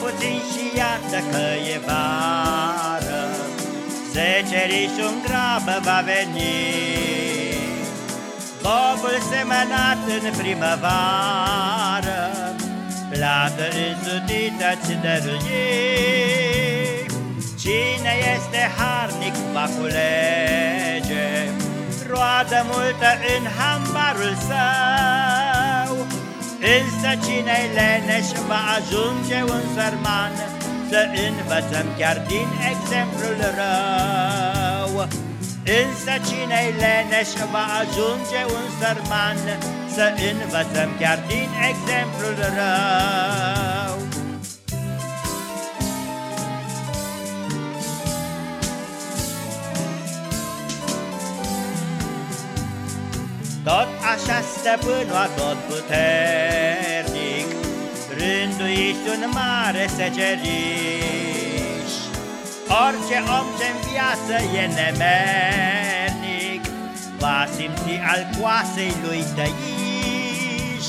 puțin și iată că e vară, Secerișul în grabă va veni. Bobul semănat în primăvară, Plată însudită ți dăruie. Cine este harnic va culege, Roadă multă în hambarul său, Însă cine-i leneș va ajunge un sărman, Să învățăm chiar din exemplul rău. Însă cine-i leneș va ajunge un sărman, Să învățăm chiar din exemplul rău. Tot așa stăpânul tot puternic, Rânduiești un mare seceriș. Orice om ce-n viață e nemernic, Va simți al coasei lui tăiș.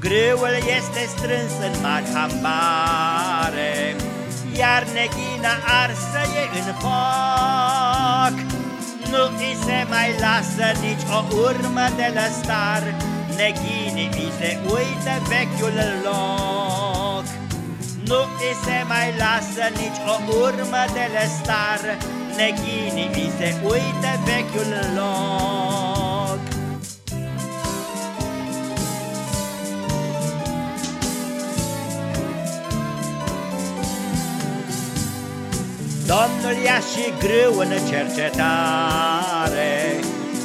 Grâul este strâns în mari hambare, Iar neghina arsă e în foc. Nu îi se mai lasă nici o urmă de lăstar, Neghinii îi se uită vechiul loc. Nu îi se mai lasă nici o urmă de lăstar, Neghinii îi se uită vechiul loc. Domnul ia și grâu în cercetare,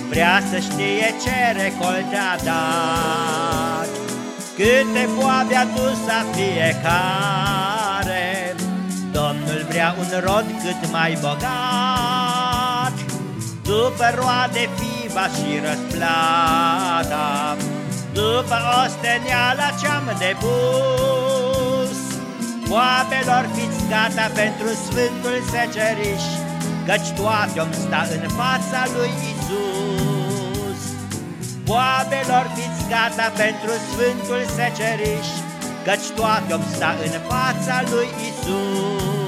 Vrea să știe ce recolte a dat, Câte boabe a dus a fiecare, Domnul vrea un rod cât mai bogat, După roade fiva și răsplata, După osteneala ce-am depus, Boabelor fiți gata pentru Sfântul Seceriș, Căci toate om sta în fața lui Isus. Boabelor fiți gata pentru Sfântul Seceriș, Căci toate om sta în fața lui Isus.